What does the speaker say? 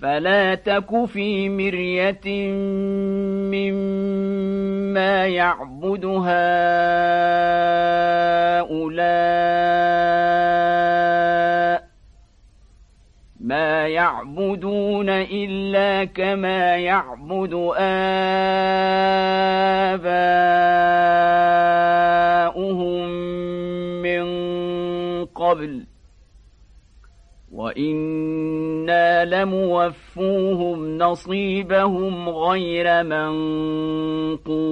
فلا تك في مرية مما يعبد هؤلاء ما يعبدون إلا كما يعبد آباؤهم من قبل. وأنا لموفوهم نصيبهم غير منقوص